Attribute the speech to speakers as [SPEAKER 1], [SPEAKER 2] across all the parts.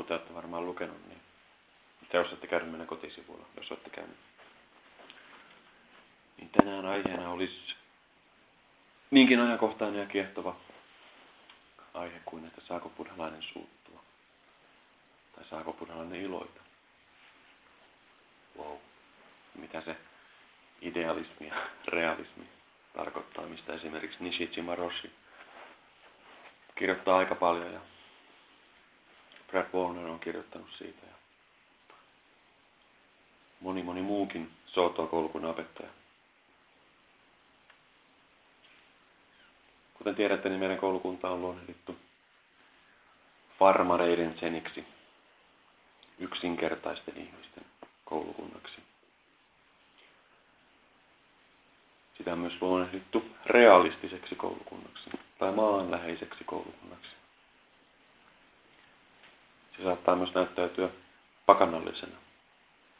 [SPEAKER 1] kuten olette varmaan lukenut, niin te osaatte käydä meidän kotisivuilla, jos olette käynyt. Niin tänään aiheena olisi niinkin ajankohtainen ja kiehtova aihe kuin, että saako buddhalainen suuttua. Tai saako buddhalainen iloita. Wow. Mitä se idealismi ja realismi tarkoittaa, mistä esimerkiksi Nishijima Roshi kirjoittaa aika paljon ja Brad Warner on kirjoittanut siitä ja moni moni muukin Soto-koulukunnan opettaja. Kuten tiedätte, niin meidän koulukunta on luonnehdittu farmareiden seniksi, yksinkertaisten ihmisten koulukunnaksi. Sitä on myös luonnehdittu realistiseksi koulukunnaksi tai maanläheiseksi koulukunnaksi. Se saattaa myös näyttäytyä pakanallisena,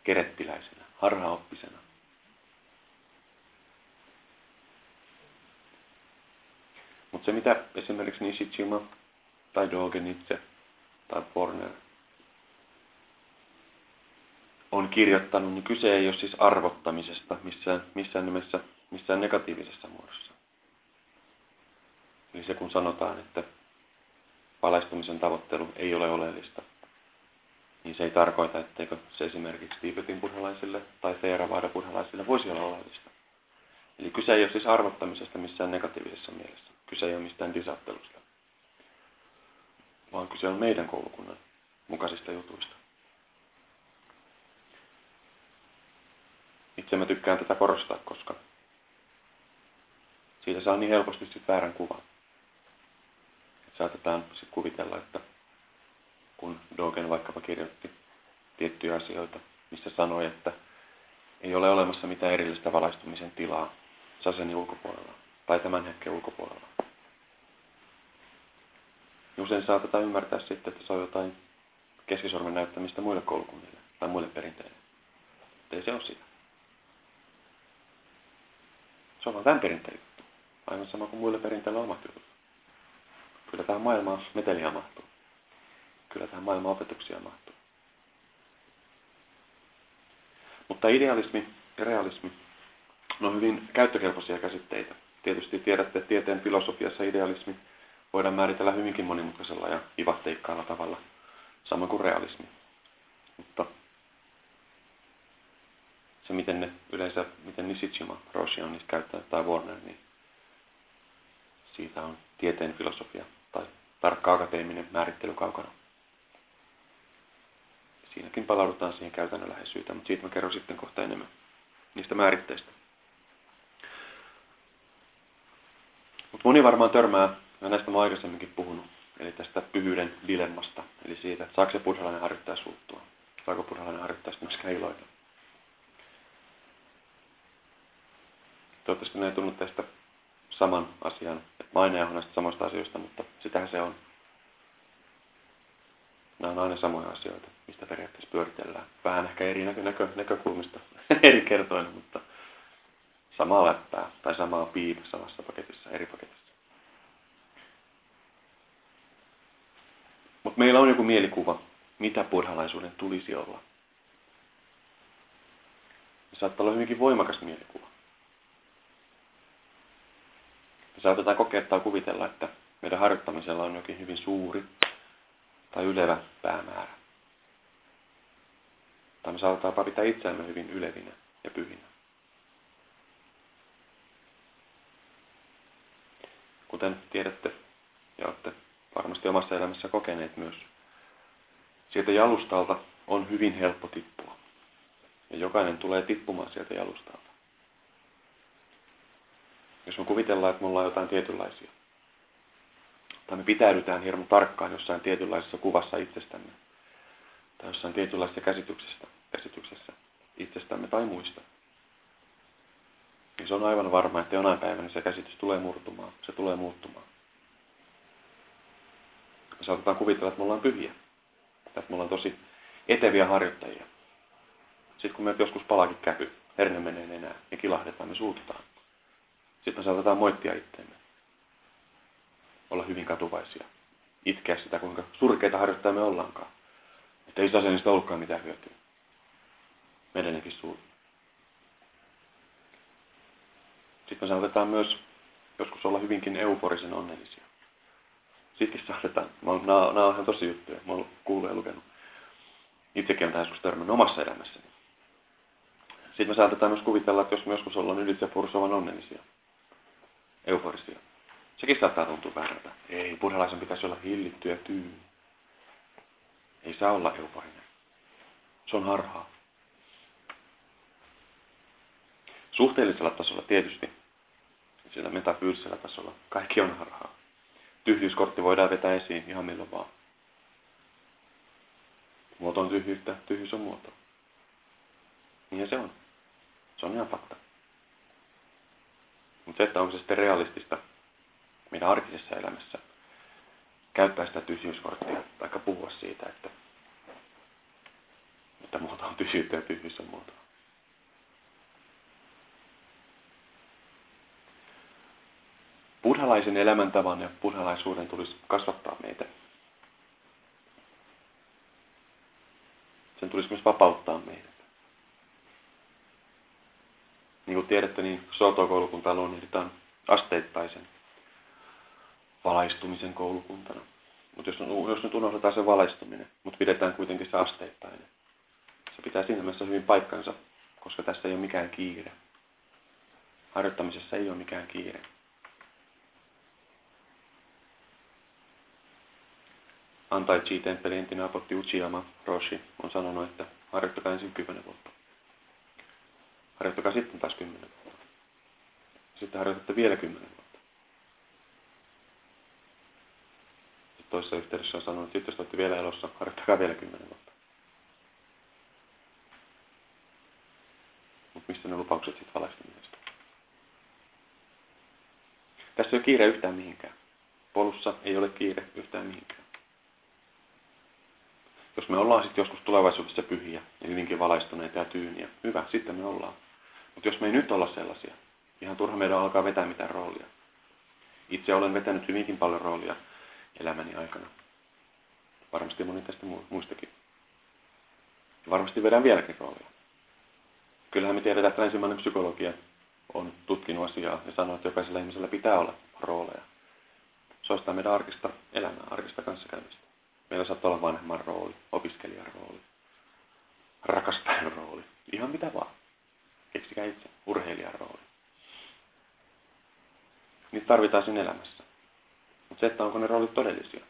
[SPEAKER 1] kerettiläisenä, harhaoppisena. Mutta se mitä esimerkiksi Nishijima tai Dogen itse tai Borner on kirjoittanut, niin kyse ei ole siis arvottamisesta missään, missään nimessä, missään negatiivisessa muodossa. Eli se kun sanotaan, että valaistumisen tavoittelu ei ole oleellista, niin se ei tarkoita, etteikö se esimerkiksi Tiibetin buddhalaisille tai Theravada buddhalaisille voisi olla oleellista. Eli kyse ei ole siis arvottamisesta missään negatiivisessa mielessä. Kyse ei ole mistään disattelusta. Vaan kyse on meidän koulukunnan mukaisista jutuista. Itse mä tykkään tätä korostaa, koska siitä saa niin helposti sitten väärän kuvan. Et saatetaan sitten kuvitella, että kun Dogen vaikkapa kirjoitti tiettyjä asioita, missä sanoi, että ei ole olemassa mitään erillistä valaistumisen tilaa sasenin ulkopuolella tai tämän hetken ulkopuolella. Usein saatetaan ymmärtää sitten, että se on jotain keskisormen näyttämistä muille koulukunnille tai muille perinteille. Mutta ei se ole sitä. Se on vain tämän perinteen. Aivan sama kuin muille perinteille omat jutut. Kyllä tähän maailmaan meteliä mahtuu. Kyllä tähän maailmaan opetuksia mahtuu. Mutta idealismi ja realismi on hyvin käyttökelpoisia käsitteitä. Tietysti tiedätte, että tieteen filosofiassa idealismi voidaan määritellä hyvinkin monimutkaisella ja ivahteikkaalla tavalla, sama kuin realismi. Mutta se, miten ne yleensä, miten Nishijima, Roshi on niistä käyttänyt tai Warner, niin siitä on tieteen filosofia tai tarkka akateeminen määrittely kaukana. Siinäkin palaudutaan siihen käytännönläheisyyteen, mutta siitä mä kerron sitten kohta enemmän niistä määritteistä. Mutta moni varmaan törmää, ja näistä mä aikaisemminkin puhunut, eli tästä pyhyyden dilemmasta, eli siitä, että saako se buddhalainen harjoittaa suuttua, saako buddhalainen harjoittaa myöskään iloita. Toivottavasti ne tunnu tästä saman asian, että mä aina samasta asioista, mutta sitähän se on. Nämä on aina samoja asioita, mistä periaatteessa pyöritellään. Vähän ehkä eri näkö, näkö, näkökulmista eri kertoina, mutta samaa läppää tai samaa piipä samassa paketissa, eri paketissa. Mutta meillä on joku mielikuva, mitä buddhalaisuuden tulisi olla. Se saattaa olla hyvinkin voimakas mielikuva. Me saatetaan kokea tai kuvitella, että meidän harjoittamisella on jokin hyvin suuri tai ylevä päämäärä. Tai me saatetaan pitää itseämme hyvin ylevinä ja pyhinä. Kuten tiedätte ja olette varmasti omassa elämässä kokeneet myös, sieltä jalustalta on hyvin helppo tippua. Ja jokainen tulee tippumaan sieltä jalustalta. Jos me kuvitellaan, että me ollaan jotain tietynlaisia, tai me pitäydytään hirmu tarkkaan jossain tietynlaisessa kuvassa itsestämme, tai jossain tietynlaisessa käsityksestä, käsityksessä itsestämme tai muista, niin se on aivan varma, että jonain päivänä se käsitys tulee murtumaan, se tulee muuttumaan. Me saatetaan kuvitella, että me ollaan pyhiä, että me ollaan tosi eteviä harjoittajia. Sitten kun me joskus palakin käpy, herne menee enää ja kilahdetaan, me suututaan. Sitten me saatetaan moittia itseämme. Olla hyvin katuvaisia. Itkeä sitä, kuinka surkeita harjoittajia me ollaankaan. Että ei sasenista ollutkaan mitään hyötyä. Meidänkin suuri. Sitten me saatetaan myös joskus olla hyvinkin euforisen onnellisia. Sittenkin saatetaan. Nämä, on ihan tosi juttuja. Mä oon kuullut ja lukenut. Itsekin on tähän joskus törmännyt omassa elämässäni. Sitten me saatetaan myös kuvitella, että jos me joskus ollaan ylitse onnellisia, euforisia, sekin saattaa tuntua väärältä. Ei, buddhalaisen pitäisi olla hillitty ja tyyni. Ei saa olla euforinen. Se on harhaa. Suhteellisella tasolla tietysti, sillä metafyysisellä tasolla, kaikki on harhaa. Tyhjyyskortti voidaan vetää esiin ihan milloin vaan. Muoto on tyhjyyttä, tyhjyys on muoto. Niin se on. Se on ihan fakta. Mutta se, että onko se sitten realistista meidän arkisessa elämässä käyttää sitä tyhjyyskorttia, tai puhua siitä, että, että muoto on tyhjyyttä ja tyhjyys on muoto. Buddhalaisen elämäntavan ja buddhalaisuuden tulisi kasvattaa meitä. Sen tulisi myös vapauttaa meidät. Niin kuin tiedätte, niin Soto-koulukunta luonnehditaan asteittaisen valaistumisen koulukuntana. Mutta jos, jos nyt unohdetaan se valaistuminen, mutta pidetään kuitenkin se asteittainen. Se pitää siinä mielessä hyvin paikkansa, koska tässä ei ole mikään kiire. Harjoittamisessa ei ole mikään kiire. Antai Chi-temppelin entinen apotti Uchiyama Roshi on sanonut, että harjoittakaa ensin 10 vuotta. Harjoittakaa sitten taas 10 vuotta. Sitten harjoitatte vielä 10 vuotta. Toisessa yhteydessä on sanonut, että jos olette vielä elossa, harjoittakaa vielä 10 vuotta. Mutta mistä ne lupaukset sitten valaistumisesta? Tässä ei ole kiire yhtään mihinkään. Polussa ei ole kiire yhtään mihinkään. Jos me ollaan sitten joskus tulevaisuudessa pyhiä ja hyvinkin valaistuneita ja tyyniä, hyvä, sitten me ollaan. Mutta jos me ei nyt olla sellaisia, ihan turha meidän alkaa vetää mitään roolia. Itse olen vetänyt hyvinkin paljon roolia elämäni aikana. Varmasti moni tästä muistakin. Varmasti vedän vieläkin roolia. Kyllähän me tiedetään, että ensimmäinen psykologia on tutkinut asiaa ja sanoo, että jokaisella ihmisellä pitää olla rooleja. Se ostaa meidän arkista elämää, arkista kanssakäymistä. Meillä saattaa olla vanhemman rooli, opiskelijan rooli, rakastajan rooli, ihan mitä vaan. Keksikää itse, urheilijan rooli. Niitä tarvitaan siinä elämässä. Se, että onko ne roolit todellisia.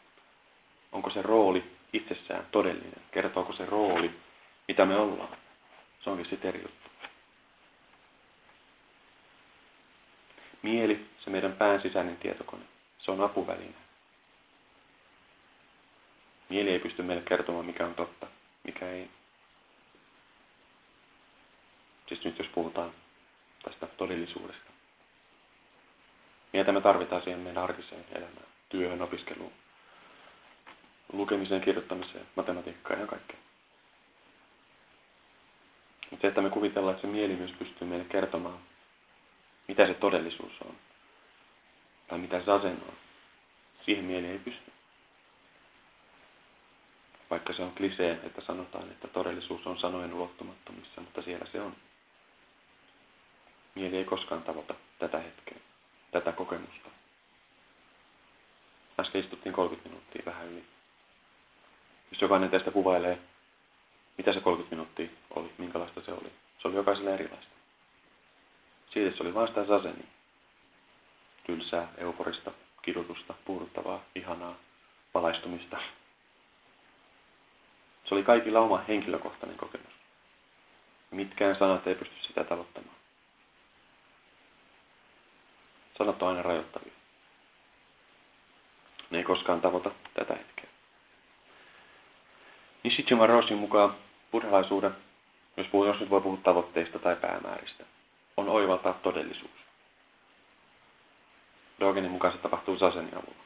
[SPEAKER 1] Onko se rooli itsessään todellinen? Kertooko se rooli, mitä me ollaan? Se onkin sitten eri juttu. Mieli, se meidän pään sisäinen tietokone, se on apuväline. Mieli ei pysty meille kertomaan, mikä on totta, mikä ei. Siis nyt jos puhutaan tästä todellisuudesta. Mieltä me tarvitaan siihen meidän arkiseen elämään, työhön, opiskeluun, lukemiseen, kirjoittamiseen, matematiikkaan ja kaikkeen. Mutta se, että me kuvitellaan, että se mieli myös pystyy meille kertomaan, mitä se todellisuus on, tai mitä zazen on, siihen mieli ei pysty. Vaikka se on klisee, että sanotaan, että todellisuus on sanojen ulottumattomissa, mutta siellä se on. Mieli ei koskaan tavoita tätä hetkeä, tätä kokemusta. Äsken istuttiin 30 minuuttia vähän yli. Jos jokainen teistä kuvailee, mitä se 30 minuuttia oli, minkälaista se oli. Se oli jokaiselle erilaista. Siitä se oli vain sitä saseni. Tylsää, euforista, kidutusta, puuduttavaa, ihanaa, valaistumista, se oli kaikilla oma henkilökohtainen kokemus. Mitkään sanat ei pysty sitä tavoittamaan. Sanat on aina rajoittavia. Koskaan tavoita tätä hetkeä. Nishijima Roshin mukaan buddhalaisuuden, jos, puhuu, nyt voi puhua tavoitteista tai päämääristä, on oivaltaa todellisuus. Dogenin mukaan se tapahtuu sasenin avulla.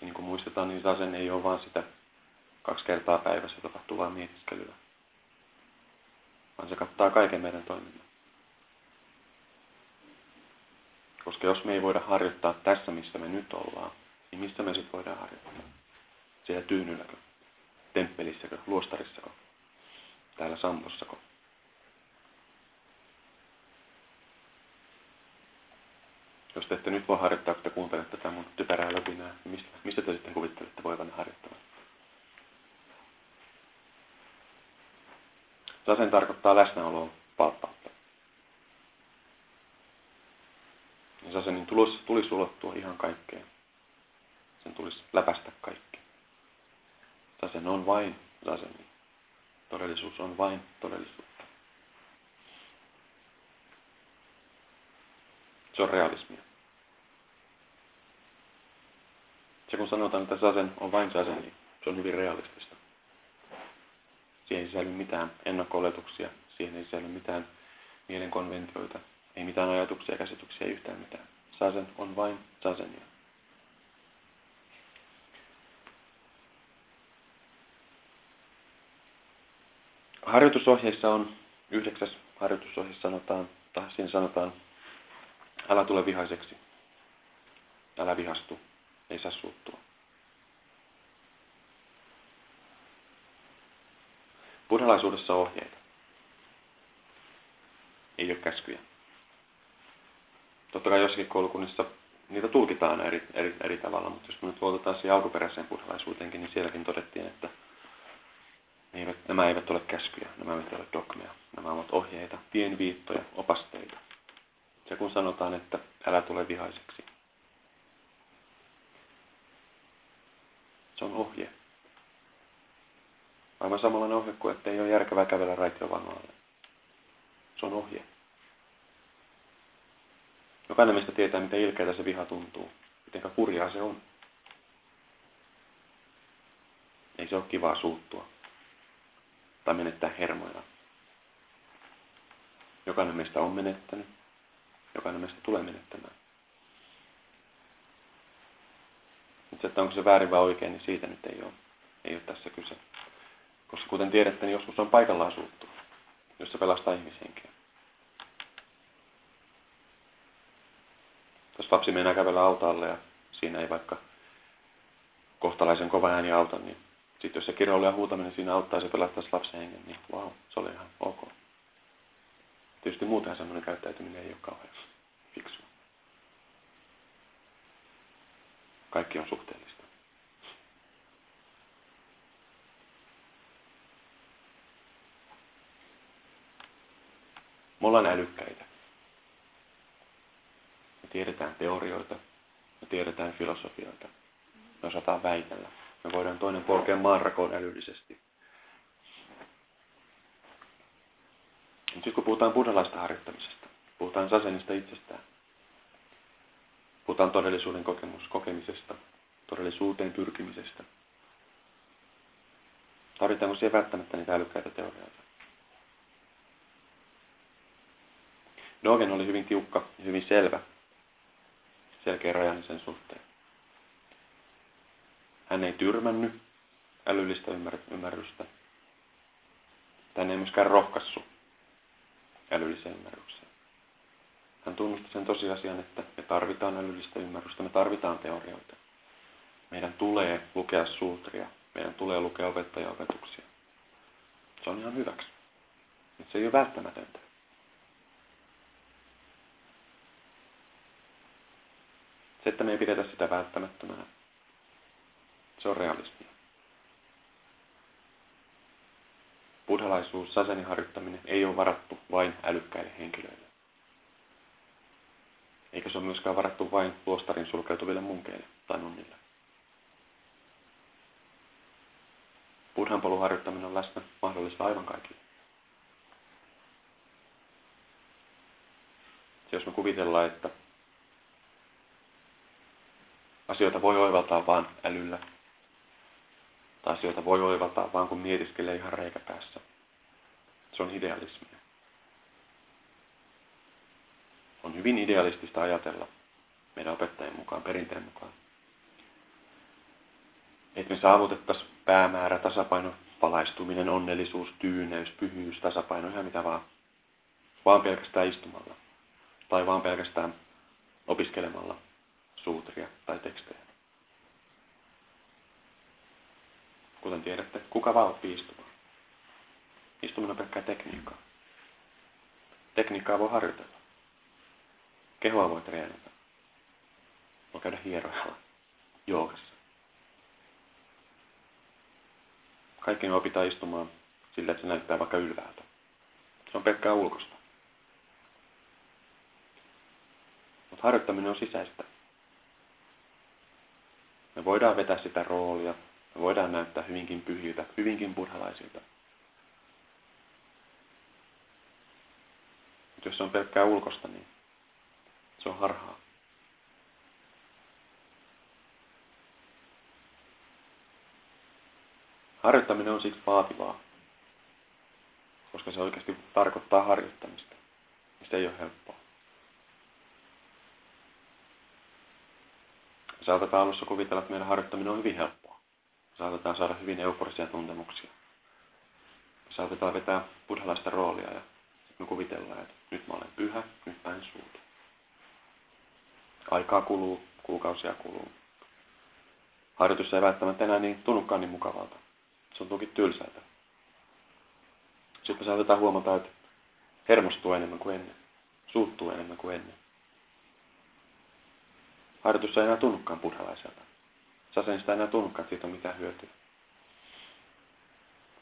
[SPEAKER 1] Ja niin kuin muistetaan, niin sasen ei ole vain sitä kaksi kertaa päivässä tapahtuvaa mietiskelyä, vaan se kattaa kaiken meidän toiminnan. Koska jos me ei voida harjoittaa tässä, missä me nyt ollaan, niin missä me sitten voidaan harjoittaa? Siellä Tyynylläkö? Temppelissäkö? Luostarissako? Täällä Sampossako? Jos te ette nyt voi harjoittaa, kun te kuuntelette tätä mun typerää löpinää, niin mistä, mistä te sitten kuvittelette voivanne harjoittamaan? Sasen tarkoittaa läsnäoloa valppautta. Ja sasenin tulisi, tulisi ulottua ihan kaikkeen. Sen tulisi läpästä kaikki. Sasen on vain saseni. Todellisuus on vain todellisuutta. Se on realismia. Se kun sanotaan, että sasen on vain sasen, niin se on hyvin realistista. Siihen ei sisälly mitään ennakko-oletuksia, siihen ei sisälly mitään mielenkonventioita, ei mitään ajatuksia, käsityksiä, yhtään mitään. Sasen on vain sasenia. Harjoitusohjeissa on, yhdeksäs harjoitusohje sanotaan, tai siinä sanotaan, älä tule vihaiseksi, älä vihastu, ei saa suuttua. Buddhalaisuudessa ohjeita. Ei ole käskyjä. Totta kai jossakin koulukunnissa niitä tulkitaan eri, eri, eri tavalla, mutta jos me nyt luotetaan siihen alkuperäiseen buddhalaisuuteenkin, niin sielläkin todettiin, että ne eivät, nämä eivät ole käskyjä, nämä eivät ole dogmeja. Nämä ovat ohjeita, tienviittoja, opasteita. Se kun sanotaan, että älä tule vihaiseksi. Se on ohje. Aivan samanlainen ohje kuin, että ei ole järkevää kävellä raitiovaunualle. Se on ohje. Jokainen meistä tietää, miten ilkeätä se viha tuntuu. Miten kurjaa se on. Ei se ole kivaa suuttua. Tai menettää hermoja. Jokainen meistä on menettänyt. Jokainen meistä tulee menettämään. Mutta että onko se väärin vai oikein, niin siitä nyt ei ole, ei ole tässä kyse. Koska kuten tiedätte, niin joskus on paikallaan suuttua, jos se pelastaa ihmishenkiä. Jos lapsi meinaa kävellä autaalle ja siinä ei vaikka kohtalaisen kova ääni auta, niin sitten jos se kiroilu ja huutaminen siinä auttaa se pelastaisi lapsen hengen, niin vau, se oli ihan ok. Tietysti muutenhan semmoinen käyttäytyminen ei ole kauhean fiksu. Kaikki on suhteellista. Me ollaan älykkäitä. Tiedetään teorioita, me tiedetään filosofioita, me osataan väitellä. Me voidaan toinen polkea maanrakoon älyllisesti. Mutta kun puhutaan buddhalaista harjoittamisesta, puhutaan sasenista itsestään, puhutaan todellisuuden kokemus, kokemisesta, todellisuuteen pyrkimisestä. Tarvitaanko siihen välttämättä niitä älykkäitä teorioita? Dogen oli hyvin tiukka ja hyvin selvä, selkeä rajani sen suhteen. Hän ei tyrmännyt älyllistä ymmärrystä. Hän ei myöskään rohkassu älylliseen ymmärrykseen. Hän tunnusti sen tosiasian, että me tarvitaan älyllistä ymmärrystä, me tarvitaan teorioita. Meidän tulee lukea suutria, meidän tulee lukea opettajaopetuksia. Se on ihan hyväksi. Se ei ole välttämätöntä. Se, että me ei pidetä sitä välttämättömänä, se on realismia. Buddhalaisuus, saseni harjoittaminen ei ole varattu vain älykkäille henkilöille. Eikä se ole myöskään varattu vain luostarin sulkeutuville munkeille tai nunnille. Buddhan polun harjoittaminen on läsnä mahdollista aivan kaikille. jos me kuvitellaan, että asioita voi oivaltaa vain älyllä, tai asioita voi oivaltaa vain kun mietiskelee ihan reikäpäässä. Se on idealismia. On hyvin idealistista ajatella meidän opettajien mukaan, perinteen mukaan. Että me saavutettaisiin päämäärä, tasapaino, valaistuminen, onnellisuus, tyyneys, pyhyys, tasapaino, ihan mitä vaan. Vaan pelkästään istumalla. Tai vaan pelkästään opiskelemalla suutria tai tekstejä. Kuten tiedätte, kuka vaan oppii istumaan? Istuminen on pelkkää tekniikkaa. Tekniikkaa voi harjoitella. Kehoa voi treenata. Voi käydä hierojalla, joogassa. Kaikki me opitaan istumaan sillä, että se näyttää vaikka ylhäältä. Se on pelkkää ulkosta. Mutta harjoittaminen on sisäistä. Me voidaan vetää sitä roolia, me voidaan näyttää hyvinkin pyhiltä, hyvinkin buddhalaisilta. Mutta jos se on pelkkää ulkosta, niin se on harhaa. Harjoittaminen on siksi vaativaa, koska se oikeasti tarkoittaa harjoittamista. Se ei ole helppoa. Saatetaan alussa kuvitella, että meidän harjoittaminen on hyvin helppoa. Saatetaan saada hyvin euforisia tuntemuksia. Saatetaan vetää buddhalaista roolia ja me kuvitellaan, että nyt mä olen pyhä, nyt mä en suutu. Aikaa kuluu, kuukausia kuluu. Harjoitus ei välttämättä enää niin tunnukaan niin mukavalta. Se on toki tylsältä. Sitten me saatetaan huomata, että hermostuu enemmän kuin ennen. Suuttuu enemmän kuin ennen. Harjoitus ei enää tunnukaan buddhalaiselta. Sasen sitä enää tunnukaan, siitä on mitään hyötyä.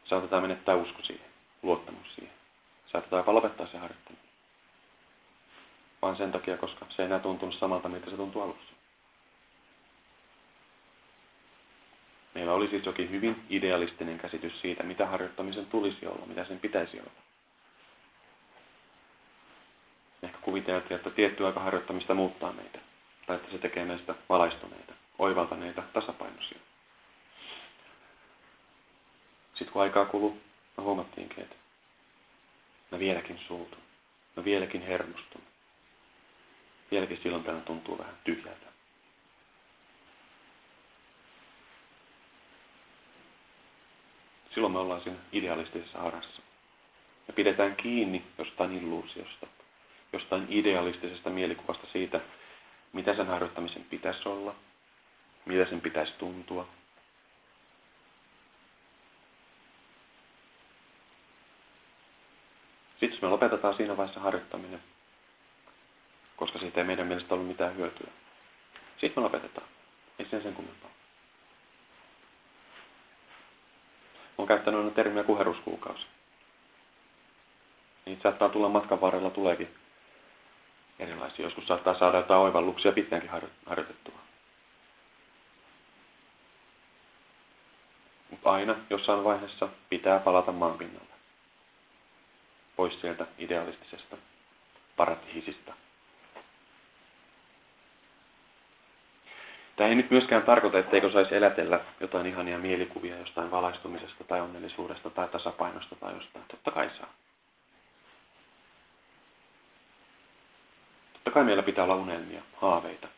[SPEAKER 1] Saatetaan menettää usko siihen, luottamus siihen. Saatetaan jopa lopettaa se harjoittaminen. Vaan sen takia, koska se ei enää tuntunut samalta, mitä se tuntui alussa. Meillä oli siis jokin hyvin idealistinen käsitys siitä, mitä harjoittamisen tulisi olla, mitä sen pitäisi olla. Ehkä kuviteltiin, että tietty aika harjoittamista muuttaa meitä tai että se tekee meistä valaistuneita, oivaltaneita, tasapainoisia. Sitten kun aikaa kuluu, me huomattiinkin, että mä vieläkin suutun, mä vieläkin hermostun. Vieläkin silloin tämä tuntuu vähän tyhjältä. Silloin me ollaan siinä idealistisessa harassa. Me pidetään kiinni jostain illuusiosta, jostain idealistisesta mielikuvasta siitä, mitä sen harjoittamisen pitäisi olla, mitä sen pitäisi tuntua. Sitten me lopetetaan siinä vaiheessa harjoittaminen, koska siitä ei meidän mielestä ollut mitään hyötyä. Sitten me lopetetaan. Ei sen sen kummempaa. Olen käyttänyt aina termiä kuheruskuukausi. Niitä saattaa tulla matkan varrella tuleekin erilaisia. Joskus saattaa saada jotain oivalluksia pitkäänkin harjoitettua. Mutta aina jossain vaiheessa pitää palata maan pinnalle. Pois sieltä idealistisesta paratiisista. Tämä ei nyt myöskään tarkoita, etteikö saisi elätellä jotain ihania mielikuvia jostain valaistumisesta tai onnellisuudesta tai tasapainosta tai jostain. Totta kai saa. Kai meillä pitää olla unelmia, haaveita.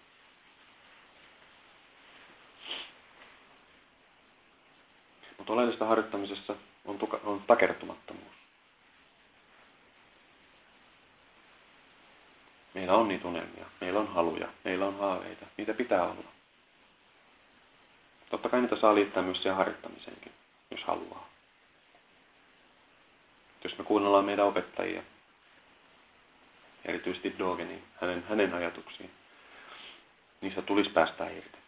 [SPEAKER 1] Mutta oleellista harjoittamisessa on, tuka, on takertumattomuus. Meillä on niitä unelmia, meillä on haluja, meillä on haaveita. Niitä pitää olla. Totta kai niitä saa liittää myös siihen harjoittamiseenkin, jos haluaa. Jos me kuunnellaan meidän opettajia, erityisesti Dogenin, hänen, hänen ajatuksiin. Niistä tulisi päästä irti.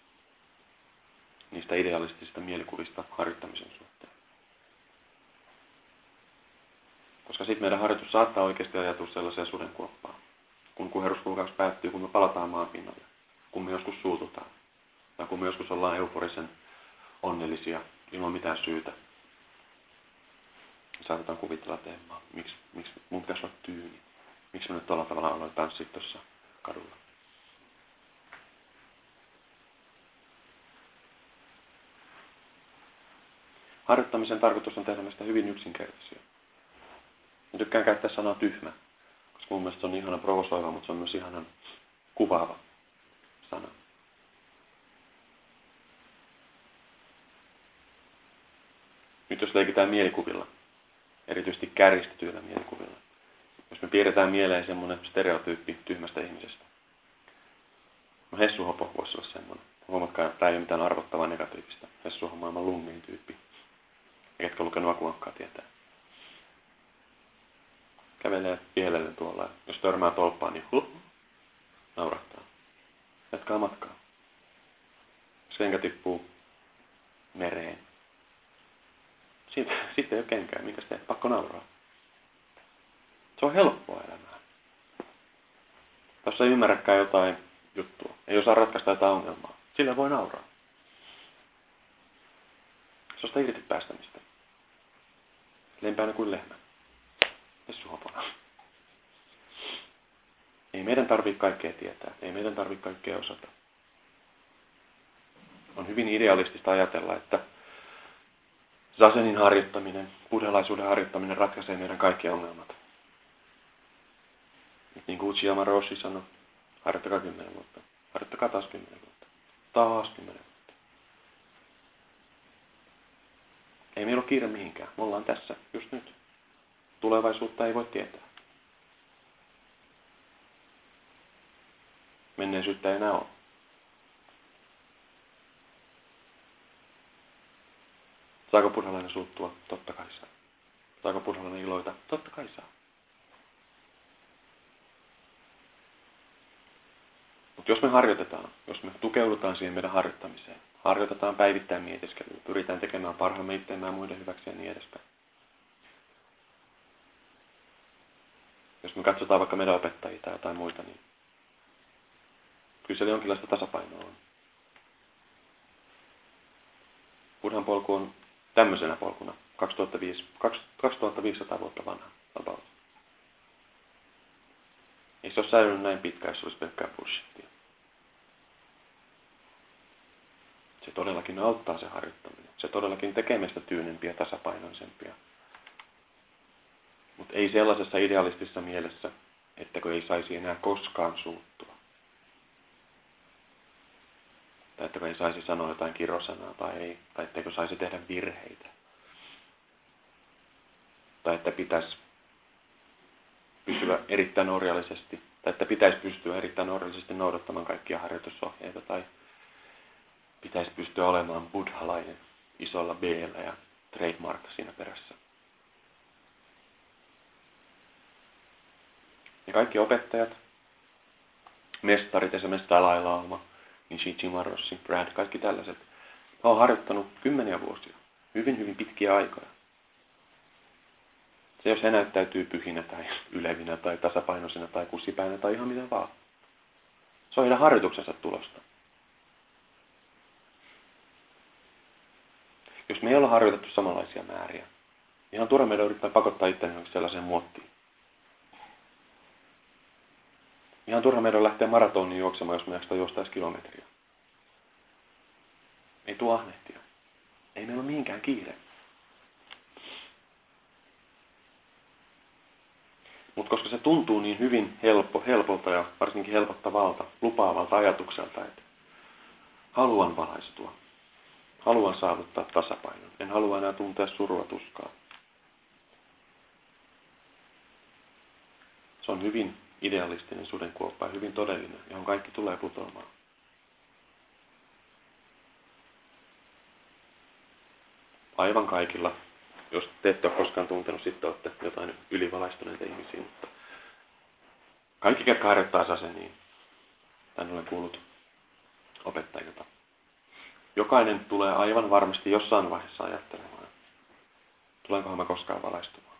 [SPEAKER 1] Niistä idealistisista mielikuvista harjoittamisen suhteen. Koska sitten meidän harjoitus saattaa oikeasti ajatua sellaiseen sudenkuoppaan. Kun kuheruskuukausi päättyy, kun me palataan maan pinnalle. Kun me joskus suututaan. Tai kun me joskus ollaan euforisen onnellisia ilman mitään syytä. Saatetaan kuvitella, että miksi, miksi mun pitäisi olla tyyni. Miksi mä nyt tuolla tavalla aloin tanssia tuossa kadulla? Harjoittamisen tarkoitus on tehdä meistä hyvin yksinkertaisia. Mä tykkään käyttää sanaa tyhmä, koska mun mielestä se on ihana provosoiva, mutta se on myös ihanan kuvaava sana. Nyt jos leikitään mielikuvilla, erityisesti kärjistetyillä mielikuvilla, jos me piirretään mieleen semmoinen stereotyyppi tyhmästä ihmisestä. No Hessu Hopo voisi olla semmoinen. Huomatkaa, että tämä ei ole mitään arvottavaa negatiivista. Hessu on maailman lummiin tyyppi. Ja ketkä lukenut akuankkaa tietää. Kävelee pielelle tuolla. Jos törmää tolppaan, niin huh, naurahtaa. Jatkaa matkaa. Jos kenkä tippuu mereen. Sitten, sitten ei ole kenkää. Minkä teet? Pakko nauraa. Se on helppoa elämää. Jos ei ymmärräkään jotain juttua, ei osaa ratkaista jotain ongelmaa, sillä voi nauraa. Se on sitä irti päästämistä. Lempäänä kuin lehmä. Pessuhapona. Ei meidän tarvitse kaikkea tietää. Ei meidän tarvitse kaikkea osata. On hyvin idealistista ajatella, että Zasenin harjoittaminen, buddhalaisuuden harjoittaminen ratkaisee meidän kaikki ongelmat. Niin kuin Uchiyama Roshi sanoi, harjoittakaa kymmenen vuotta. Harjoittakaa taas kymmenen vuotta. Taas kymmenen vuotta. Ei meillä ole kiire mihinkään. Me ollaan tässä just nyt. Tulevaisuutta ei voi tietää. Menneisyyttä ei enää ole. Saako purhalainen suuttua? Totta kai saa. Saako purhalainen iloita? Totta kai saa. Mutta jos me harjoitetaan, jos me tukeudutaan siihen meidän harjoittamiseen, harjoitetaan päivittäin mietiskelyä, pyritään tekemään parhaamme itseämme ja muiden hyväksi ja niin edespäin. Jos me katsotaan vaikka meidän opettajia tai jotain muita, niin kyllä siellä jonkinlaista tasapainoa on. Buddhan polku on tämmöisenä polkuna 2500 vuotta vanha about. Ei se ole säilynyt näin pitkään, jos olisi pelkkää bullshittia. Se todellakin auttaa se harjoittaminen. Se todellakin tekee meistä tyynempiä, tasapainoisempia. Mutta ei sellaisessa idealistisessa mielessä, ettäkö ei saisi enää koskaan suuttua. Tai ettäkö ei saisi sanoa jotain kirosanaa tai, ei, tai etteikö saisi tehdä virheitä. Tai että pitäisi pysyä erittäin orjallisesti, tai että pitäisi pystyä erittäin orjallisesti noudattamaan kaikkia harjoitusohjeita, tai pitäisi pystyä olemaan buddhalainen isolla b ja trademark siinä perässä. Ja kaikki opettajat, mestarit, esimerkiksi Dalai Lama, Nishichi Marossi, Brad, kaikki tällaiset, on harjoittanut kymmeniä vuosia, hyvin hyvin pitkiä aikoja. Se jos he näyttäytyy pyhinä tai ylevinä tai tasapainoisena tai kussipäinä tai ihan mitä vaan. Se on heidän harjoituksensa tulosta. Jos me ei olla harjoitettu samanlaisia määriä, ihan turha meidän yrittää pakottaa itseämme sellaiseen muottiin. Ihan turha meidän lähteä maratoniin juoksemaan, jos me jaksaa juosta kilometriä. Ei tuo ahnehtia. Ei meillä ole mihinkään kiire. Mutta koska se tuntuu niin hyvin helppo, helpolta ja varsinkin helpottavalta, lupaavalta ajatukselta, että haluan valaistua, haluan saavuttaa tasapainon, en halua enää tuntea surua tuskaa. Se on hyvin idealistinen sudenkuoppa ja hyvin todellinen, johon kaikki tulee putoamaan. Aivan kaikilla jos te ette ole koskaan tuntenut, sitten olette jotain ylivalaistuneita ihmisiä, mutta kaikki, ketkä harjoittaa sen, niin tämän olen kuullut opettajilta. Jokainen tulee aivan varmasti jossain vaiheessa ajattelemaan, tulenkohan mä koskaan valaistumaan.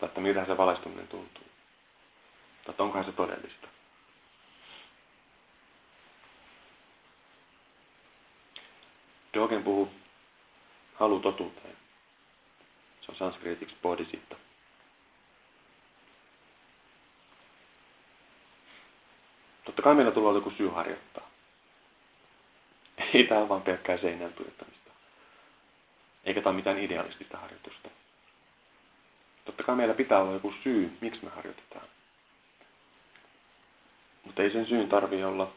[SPEAKER 1] Tai että miltä se valaistuminen tuntuu. Tai että onkohan se todellista. Dogen puhuu halu totuuteen. Se on sanskritiksi bodhisitta. Totta kai meillä tulee joku syy harjoittaa. Ei tämä ole vaan pelkkää seinän tuijottamista. Eikä tämä ole mitään idealistista harjoitusta. Totta kai meillä pitää olla joku syy, miksi me harjoitetaan. Mutta ei sen syyn tarvi olla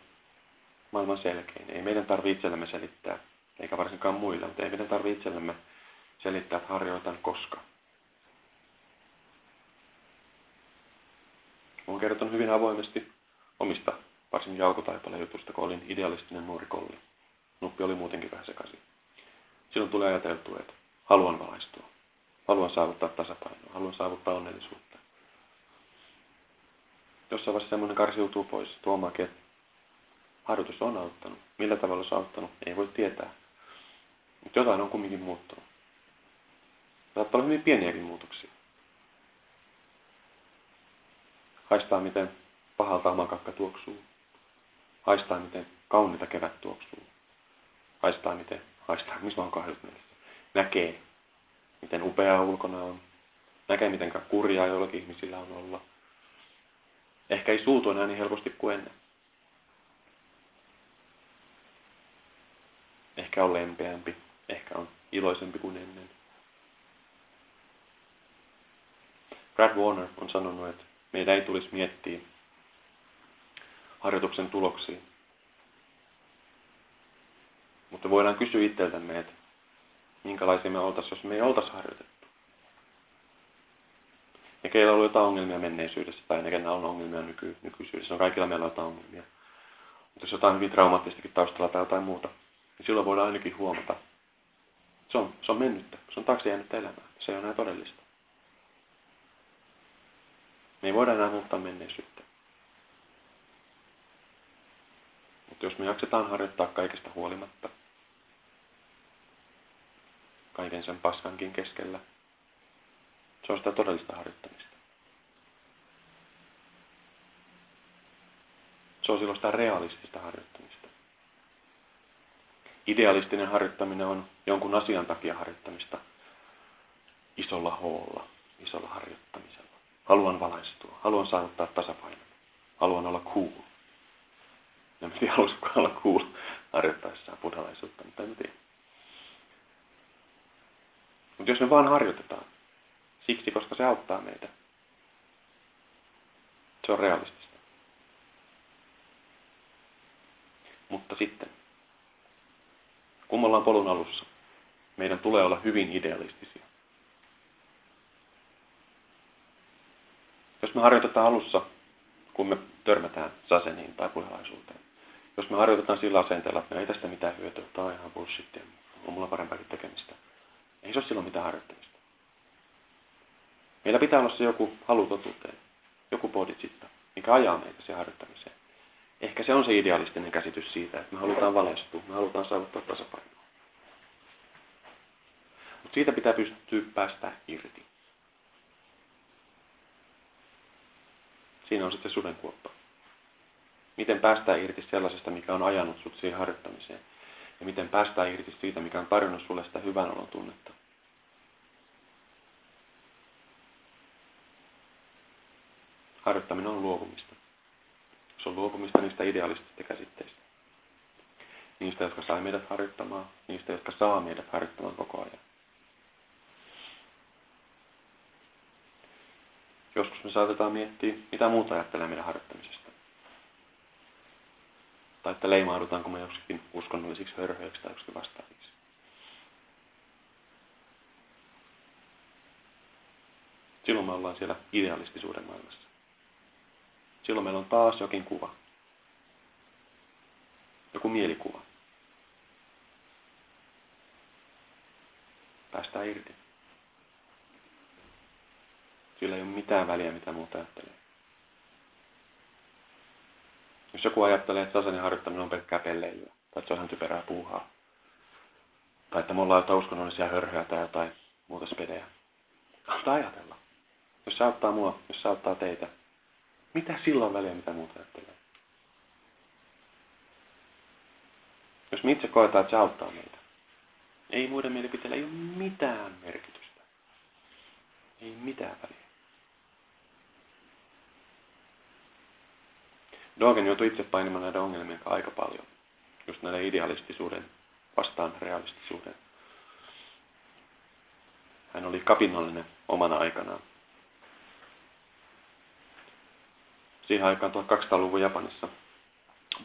[SPEAKER 1] maailman selkein. Ei meidän tarvitse itsellemme selittää, eikä varsinkaan muille, mutta ei meidän tarvitse itsellemme selittää, että harjoitan koska. Olen kertonut hyvin avoimesti omista, varsinkin alkutaipaleen jutusta, kun olin idealistinen nuori kolli. Nuppi oli muutenkin vähän sekaisin. Silloin tuli ajateltua, että haluan valaistua. Haluan saavuttaa tasapainoa. Haluan saavuttaa onnellisuutta. Jossain vaiheessa semmoinen karsiutuu pois. Tuomaakin, että harjoitus on auttanut. Millä tavalla se on auttanut, ei voi tietää. Mutta jotain on kumminkin muuttunut. Saattaa olla hyvin pieniäkin muutoksia. Haistaa, miten pahalta oma kakka tuoksuu. Haistaa, miten kauniita kevät tuoksuu. Haistaa, miten, haistaa, missä mä oon kahdessa. Näkee, miten upeaa ulkona on. Näkee, miten kurjaa joillakin ihmisillä on olla. Ehkä ei suutu enää niin helposti kuin ennen. Ehkä on lempeämpi, ehkä on iloisempi kuin ennen. Brad Warner on sanonut, että meidän ei tulisi miettiä harjoituksen tuloksia. Mutta voidaan kysyä itseltämme, että minkälaisia me oltaisiin, jos me ei oltaisi harjoitettu. Ja keillä on ollut jotain ongelmia menneisyydessä tai ne, kenellä on ongelmia nyky, nykyisyydessä. No kaikilla meillä on jotain ongelmia. Mutta jos jotain hyvin traumaattistakin taustalla tai jotain muuta, niin silloin voidaan ainakin huomata. Se on, se on mennyttä. Se on taakse jäänyt elämää. Se ei ole enää todellista. Me ei voida enää muuttaa menneisyyttä. Mutta jos me jaksetaan harjoittaa kaikesta huolimatta, kaiken sen paskankin keskellä, se on sitä todellista harjoittamista. Se on silloin sitä realistista harjoittamista. Idealistinen harjoittaminen on jonkun asian takia harjoittamista isolla hoolla, isolla harjoittamisella. Haluan valaistua, haluan saavuttaa tasapainon, haluan olla cool. En tiedä, haluaisiko olla cool harjoittaessaan buddhalaisuutta, mutta en tiedä. Mutta jos me vaan harjoitetaan, siksi koska se auttaa meitä, se on realistista. Mutta sitten, kun me ollaan polun alussa, meidän tulee olla hyvin idealistisia. Jos me harjoitetaan alussa, kun me törmätään saseniin tai puhelaisuuteen, jos me harjoitetaan sillä asenteella, että ei tästä mitään hyötyä, tämä on ihan bullshit, on mulla parempaakin tekemistä, ei se ole silloin mitään harjoittamista. Meillä pitää olla se joku halu totuuteen, joku bodhicitta, mikä ajaa meitä siihen harjoittamiseen. Ehkä se on se idealistinen käsitys siitä, että me halutaan valaistua, me halutaan saavuttaa tasapainoa. Mutta siitä pitää pystyä päästä irti. Siinä on sitten sudenkuoppa. Miten päästään irti sellaisesta, mikä on ajanut sut siihen harjoittamiseen. Ja miten päästään irti siitä, mikä on tarjonnut sulle sitä hyvän olon tunnetta. Harjoittaminen on luopumista. Se on luopumista niistä idealistisista käsitteistä. Niistä, jotka sai meidät harjoittamaan, niistä, jotka saa meidät harjoittamaan koko ajan. Joskus me saatetaan miettiä, mitä muuta ajattelee meidän harjoittamisesta. Tai että leimaudutaanko me joksikin uskonnollisiksi hörhöiksi tai joksikin vastaaviksi. Silloin me ollaan siellä idealistisuuden maailmassa. Silloin meillä on taas jokin kuva. Joku mielikuva. Päästään irti. Sillä ei ole mitään väliä, mitä muuta ajattelee. Jos joku ajattelee, että sasanin harjoittaminen on pelkkää pelleilyä, tai että se on ihan typerää puuhaa, tai että me ollaan jotain uskonnollisia hörhöjä tai jotain muuta spedejä, antaa ajatella. Jos se auttaa mua, jos se auttaa teitä, mitä silloin väliä, mitä muuta ajattelee? Jos me itse koetaan, että se auttaa meitä, ei muiden mielipiteillä ei ole mitään merkitystä. Ei mitään väliä. Dogen joutui itse painimaan näiden ongelmien aika paljon. Just näiden idealistisuuden vastaan realistisuuden. Hän oli kapinnollinen omana aikanaan. Siihen aikaan 1200-luvun Japanissa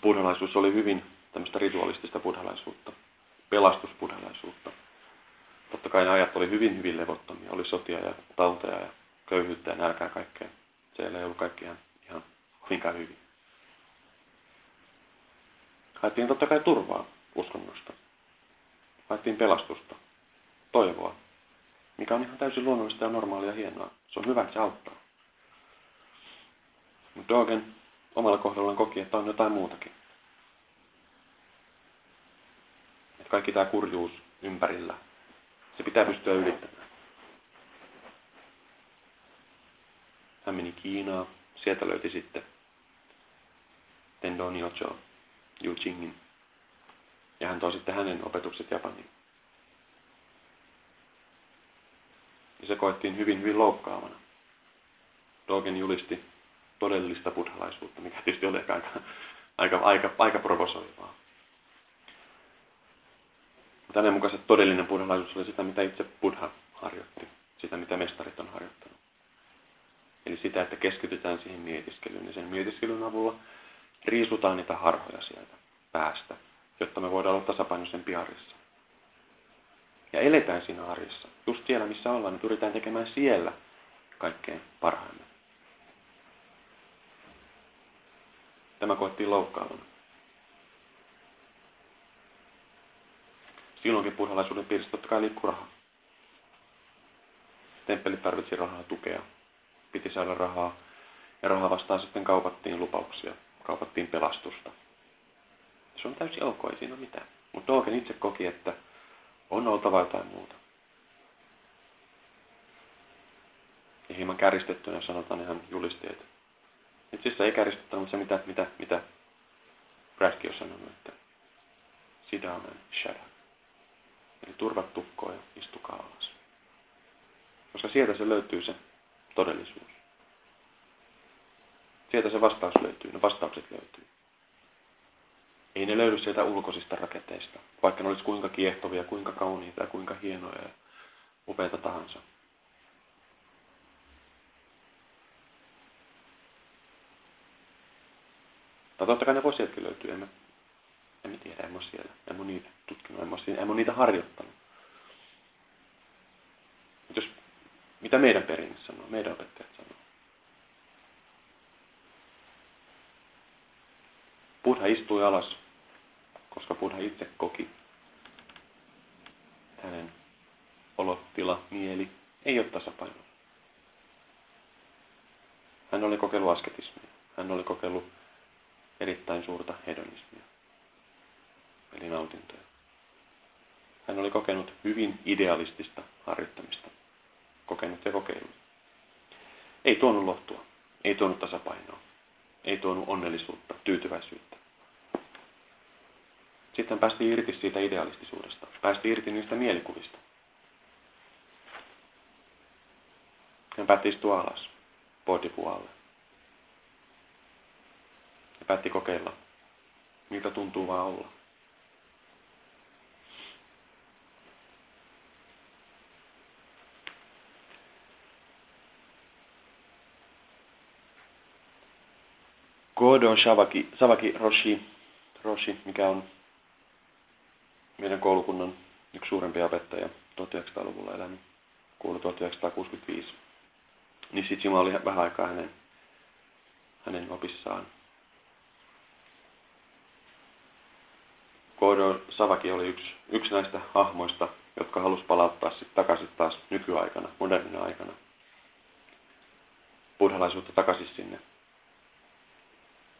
[SPEAKER 1] buddhalaisuus oli hyvin tämmöistä ritualistista buddhalaisuutta, pelastusbuddhalaisuutta. Totta kai ne ajat oli hyvin, hyvin levottomia. Oli sotia ja tauteja ja köyhyyttä ja nälkää kaikkea. Siellä ei ollut kaikki ihan, ihan kovinkaan hyvin. Haettiin totta kai turvaa. uskonnosta. Haettiin pelastusta, toivoa, mikä on ihan täysin luonnollista ja normaalia ja hienoa. Se on hyvä, että se auttaa. Mutta Dogen omalla kohdallaan koki, että on jotain muutakin. Että kaikki tämä kurjuus ympärillä, se pitää pystyä ylittämään. Hän meni Kiinaan, sieltä löyti sitten Tendon Yocho, Yu Qingin. Ja hän toi sitten hänen opetukset Japaniin. Ja se koettiin hyvin, hyvin loukkaavana. Dogen julisti todellista buddhalaisuutta, mikä tietysti oli aika, aika, aika, aika provosoivaa. Mutta hänen mukaansa todellinen buddhalaisuus oli sitä, mitä itse buddha harjoitti, sitä, mitä mestarit on harjoittanut. Eli sitä, että keskitytään siihen mietiskelyyn ja sen mietiskelyn avulla riisutaan niitä harhoja sieltä päästä, jotta me voidaan olla tasapainoisen arjessa. Ja eletään siinä arjessa. Just siellä, missä ollaan, niin pyritään tekemään siellä kaikkein parhaimme. Tämä koettiin loukkaavana. Silloinkin buddhalaisuuden piirissä totta kai liikkuu rahaa. Temppelit tarvitsi rahaa tukea. Piti saada rahaa. Ja rahaa vastaan sitten kaupattiin lupauksia. Kaupattiin pelastusta. Se on täysin ok, ei siinä ole mitään. Mutta Dogen itse koki, että on oltava jotain muuta. Ja hieman käristettynä sanotaan ihan julisti, että itse asiassa ei käristetä, mutta se mitä, mitä, mitä Bradkin on sanonut, että shut up. Eli turvat tukkoon ja istukaa alas. Koska sieltä se löytyy se todellisuus. Sieltä se vastaus löytyy, ne vastaukset löytyy. Ei ne löydy sieltä ulkoisista rakenteista, vaikka ne olisi kuinka kiehtovia, kuinka kauniita ja kuinka hienoja ja upeita tahansa. Tai totta kai ne voi sieltäkin löytyä, en mä, en mä tiedä, en mä siellä, en mä niitä tutkinut, en mä, siinä, en mä niitä harjoittanut. Jos, mitä meidän perinne sanoo, meidän opettajat sanoo. Buddha istui alas koska Buddha itse koki hänen olotila, mieli ei ole tasapainolla. Hän oli kokeillut asketismia. Hän oli kokeillut erittäin suurta hedonismia, eli nautintoja. Hän oli kokenut hyvin idealistista harjoittamista, kokenut ja kokeillut. Ei tuonut lohtua, ei tuonut tasapainoa, ei tuonut onnellisuutta, tyytyväisyyttä. Sitten päästiin irti siitä idealistisuudesta. Päästiin irti niistä mielikuvista. Hän päätti istua alas, pohdipualle. Ja päätti kokeilla, miltä tuntuu vaan olla. Godon Savaki, Savaki Roshi, Roshi, mikä on meidän koulukunnan yksi suurempia opettaja 1900-luvulla elänyt, kuului 1965. Niin sitten oli vähän aikaa hänen, hänen opissaan. Kodo Savaki oli yksi, yksi näistä hahmoista, jotka halusi palauttaa sitten takaisin taas nykyaikana, modernina aikana. Buddhalaisuutta takaisin sinne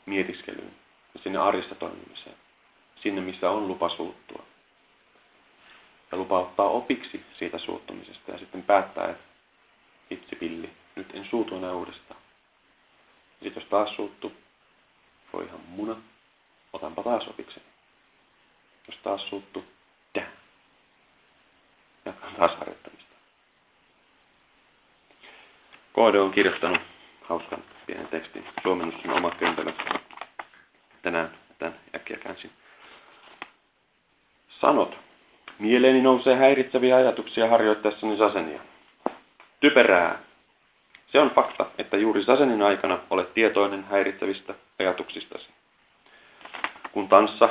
[SPEAKER 1] mietiskelyyn sinne arjesta toimimiseen. Sinne, missä on lupa suuttua ja lupaa ottaa opiksi siitä suuttumisesta ja sitten päättää, että itse pilli, nyt en suutu enää uudestaan. Sitten jos taas suuttu, voi ihan muna, otanpa taas opiksi. Jos taas suuttu, tää. Jatkan taas harjoittamista. Kode on kirjoittanut hauskan pienen tekstin, suomennus sinne omat kömpelöt. Tänään tämän äkkiä käänsin. Sanot, Mieleeni nousee häiritseviä ajatuksia harjoittaessani sasenia. Typerää. Se on fakta, että juuri sasenin aikana olet tietoinen häiritsevistä ajatuksistasi. Kun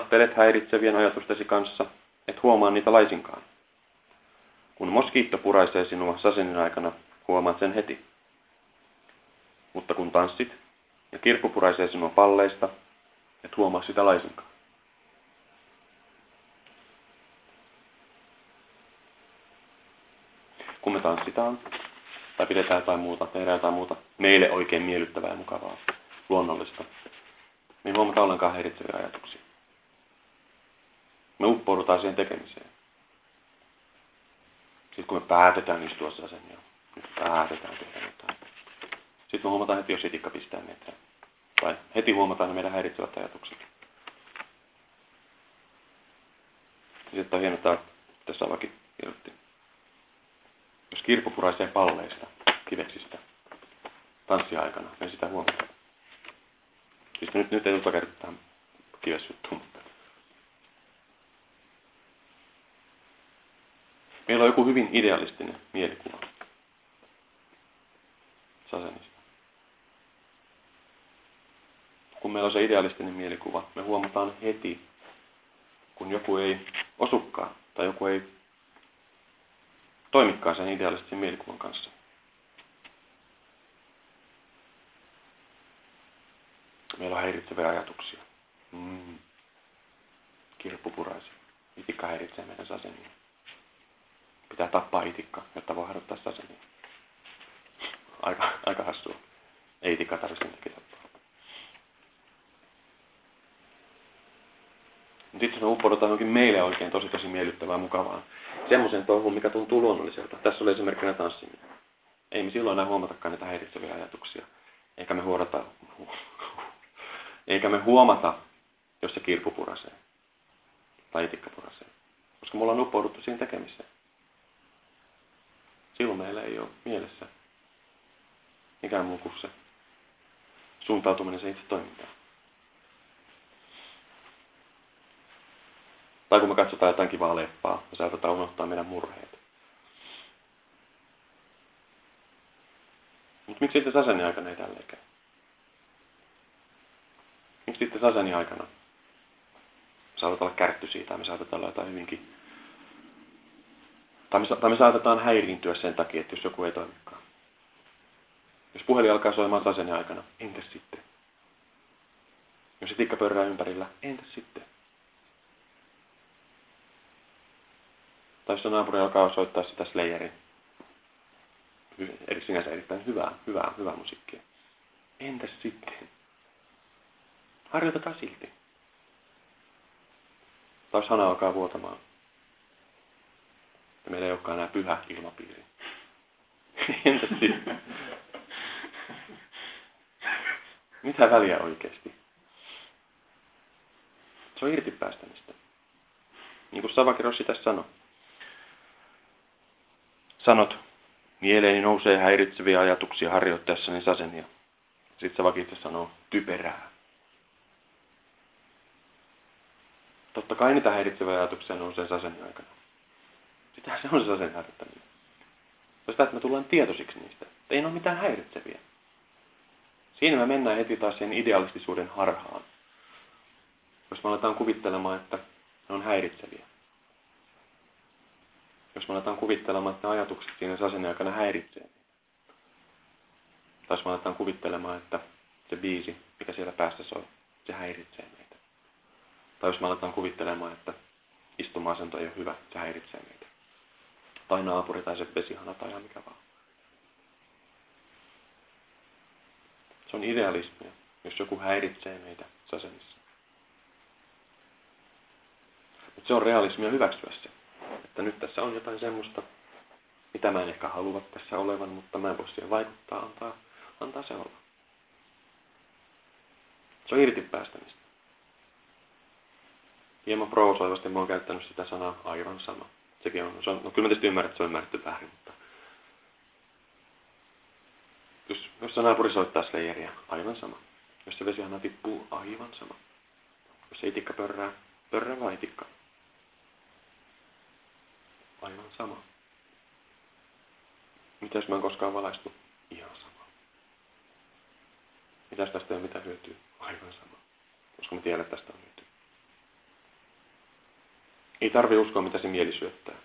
[SPEAKER 1] pelet häiritsevien ajatustesi kanssa, et huomaa niitä laisinkaan. Kun moskiitto puraisee sinua sasenin aikana, huomaat sen heti. Mutta kun tanssit ja kirkku puraisee sinua palleista, et huomaa sitä laisinkaan. Tanssitaan, tai pidetään jotain muuta, tehdään jotain muuta meille oikein miellyttävää ja mukavaa, luonnollista, niin huomata ollenkaan häiritseviä ajatuksia. Me uppoudutaan siihen tekemiseen. Sitten kun me päätetään istua sen ja nyt päätetään tehdä jotain. Sitten me huomataan heti, jos itikka pistää meitä. Tai heti huomataan ne meidän häiritsevät ajatukset. Ja sitten on hieno, että tässä Avakin kirjoitti. Jos kirppu puraisee palleista, kiveksistä, tanssiaikana, me sitä huomataan. Siis nyt, nyt ei tule kertaa tähän kivesjuttuun, Meillä on joku hyvin idealistinen mielikuva sasenista. Kun meillä on se idealistinen mielikuva, me huomataan heti, kun joku ei osukaan tai joku ei toimikaan sen idealistisen mielikuvan kanssa. Meillä on häiritseviä ajatuksia. Mm. Kirppupuraisia. Itikka häiritsee meidän sasenia. Pitää tappaa itikka, jotta voi harjoittaa sasenia. Aika, aika hassua. Ei itikka tarvitse tappaa. Mutta itse me uppoudutaan johonkin meille oikein tosi tosi miellyttävää mukavaa. Semmoisen touhuun, mikä tuntuu luonnolliselta. Tässä oli esimerkkinä tanssiminen. Ei me silloin enää huomatakaan näitä häiritseviä ajatuksia. Eikä me huomata, eikä me huomata, jos se kirppu purasee. Tai itikka purasee. Koska mulla on uppouduttu siihen tekemiseen. Silloin meillä ei ole mielessä mikään muu kuin se suuntautuminen se itse toimintaan. Tai kun me katsotaan jotain kivaa leppaa, me saatetaan unohtaa meidän murheet. Mutta miksi sitten saseni aikana ei tälleen käy? Miksi sitten saseni aikana? Saatetaan olla kärtty siitä, me saatetaan olla jotain hyvinkin tai me, tai me saatetaan häiriintyä sen takia, että jos joku ei toimikaan. Jos puhelin alkaa soimaan taseni aikana, entäs sitten? Jos se tikka pörrää ympärillä, entäs sitten? Tai se naapuri alkaa soittaa sitä Slayerin, eli sinänsä erittäin hyvää, hyvää, hyvää musiikkia. Entäs sitten? Harjoitetaan silti. Tai jos hana alkaa vuotamaan, ja meillä ei olekaan enää pyhä ilmapiiri. Entä sitten? Mitä väliä oikeasti? Se on irtipäästämistä. Niin kuin Savakirossi tässä sanoi. Sanot, mieleeni nousee häiritseviä ajatuksia harjoittaessani sasenia. Sitten Savak itse sanoo, typerää. Totta kai niitä häiritseviä ajatuksia nousee sasenia aikana. Sitähän se on se sen harjoittaminen. Se sitä, että me tullaan tietoisiksi niistä. Ei ole mitään häiritseviä. Siinä me mennään heti taas sen idealistisuuden harhaan. Jos me aletaan kuvittelemaan, että ne on häiritseviä. Jos me aletaan kuvittelemaan, että ne ajatukset siinä sasen aikana häiritsee niitä. Tai jos me aletaan kuvittelemaan, että se biisi, mikä siellä päässä soi, se häiritsee meitä. Tai jos me aletaan kuvittelemaan, että istuma-asento ei ole hyvä, se häiritsee meitä tai naapuri tai se vesihana tai ihan mikä vaan. Se on idealismia, jos joku häiritsee meitä sasenissa. Mutta se on realismia hyväksyä se, että nyt tässä on jotain semmoista, mitä mä en ehkä halua tässä olevan, mutta mä en voi siihen vaikuttaa, antaa, antaa se olla. Se on irti päästämistä. Hieman proosoivasti mä oon käyttänyt sitä sanaa aivan sama. Sekin on, se on no kyllä mä tietysti ymmärrän, että se on ymmärretty väärin, mutta jos, jos naapuri soittaa Slayeria, aivan sama. Jos se vesihana tippuu, aivan sama. Jos se itikka pörrää, pörrää vai itikka. Aivan sama. Mitä jos mä en koskaan valaistu? Ihan sama. Mitäs tästä ei ole mitään hyötyä? Aivan sama. Koska mä tiedän, että tästä on hyötyä. Ei tarvi uskoa, mitä se mieli syöttää.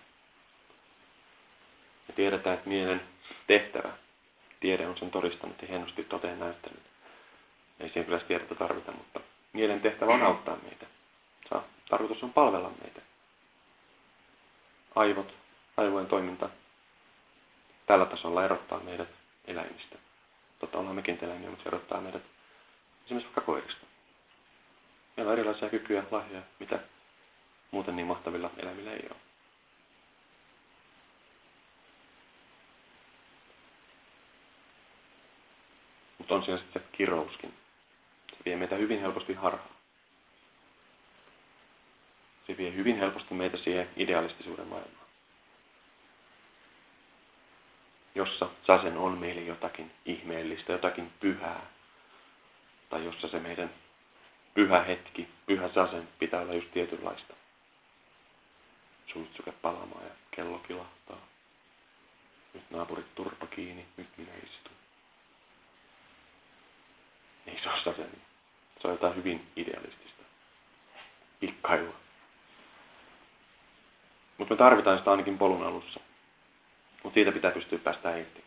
[SPEAKER 1] Me tiedetään, että mielen tehtävä, tiede on sen todistanut ja hienosti toteen näyttänyt. Ei siihen kyllä tiedettä tarvita, mutta mielen tehtävä on auttaa meitä. Tarkoitus on palvella meitä. Aivot, aivojen toiminta tällä tasolla erottaa meidät eläimistä. Totta ollaan mekin eläimiä, mutta se erottaa meidät esimerkiksi vaikka koirista. Meillä on erilaisia kykyjä, lahjoja, mitä muuten niin mahtavilla eläimillä ei ole. Mutta on siinä sitten se kirouskin. Se vie meitä hyvin helposti harhaan. Se vie hyvin helposti meitä siihen idealistisuuden maailmaan. Jossa sasen on meille jotakin ihmeellistä, jotakin pyhää. Tai jossa se meidän pyhä hetki, pyhä sasen pitää olla just tietynlaista. Suitsuke palamaan ja kello kilahtaa. Nyt naapurit turpa kiinni, nyt minä istun. Ei se ole sasen. Se on jotain hyvin idealistista. Pikkailua. Mutta me tarvitaan sitä ainakin polun alussa. Mutta siitä pitää pystyä päästä irti.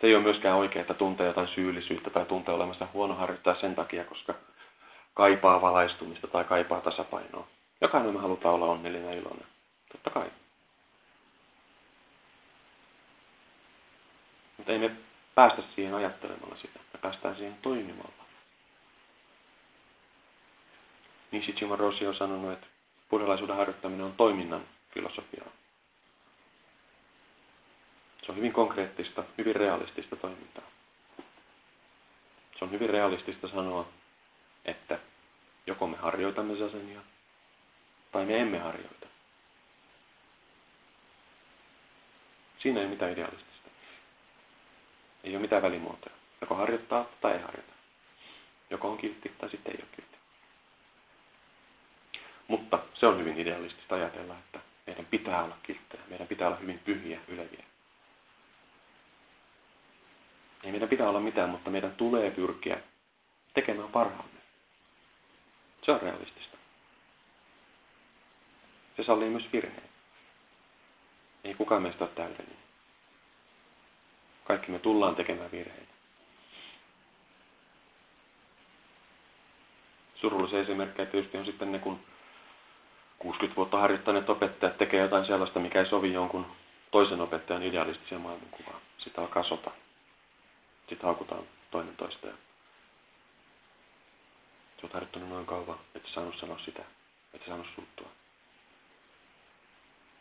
[SPEAKER 1] Se ei ole myöskään oikein, että tuntee jotain syyllisyyttä tai tuntee olemassa huono harjoittaa sen takia, koska kaipaa valaistumista tai kaipaa tasapainoa. Jokainen me halutaan olla onnellinen ja iloinen. Totta kai. Mutta ei me päästä siihen ajattelemalla sitä. Me päästään siihen toimimalla. Nishijima Roshi on sanonut, että buddhalaisuuden harjoittaminen on toiminnan filosofiaa. Se on hyvin konkreettista, hyvin realistista toimintaa. Se on hyvin realistista sanoa, että joko me harjoitamme sasenia, tai me emme harjoita. Siinä ei ole mitään idealistista. Ei ole mitään välimuotoja. Joko harjoittaa tai ei harjoita. Joko on kiltti tai sitten ei ole kiltti. Mutta se on hyvin idealistista ajatella, että meidän pitää olla kilttejä. Meidän pitää olla hyvin pyhiä, yleviä. Ei meidän pitää olla mitään, mutta meidän tulee pyrkiä tekemään parhaamme. Se on realistista. Se sallii myös virheen. Ei kukaan meistä ole täydellinen. Kaikki me tullaan tekemään virheitä. Surullisia esimerkkejä tietysti on sitten ne, kun 60 vuotta harjoittaneet opettajat tekee jotain sellaista, mikä ei sovi jonkun toisen opettajan idealistiseen maailmankuvaan. Sitä alkaa sota. Sitten haukutaan toinen toista. Ja sä oot harjoittanut noin kauan, että saanut sanoa sitä, että saanut suuttua.